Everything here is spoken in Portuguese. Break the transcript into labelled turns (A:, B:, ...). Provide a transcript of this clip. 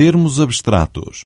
A: termos abstratos.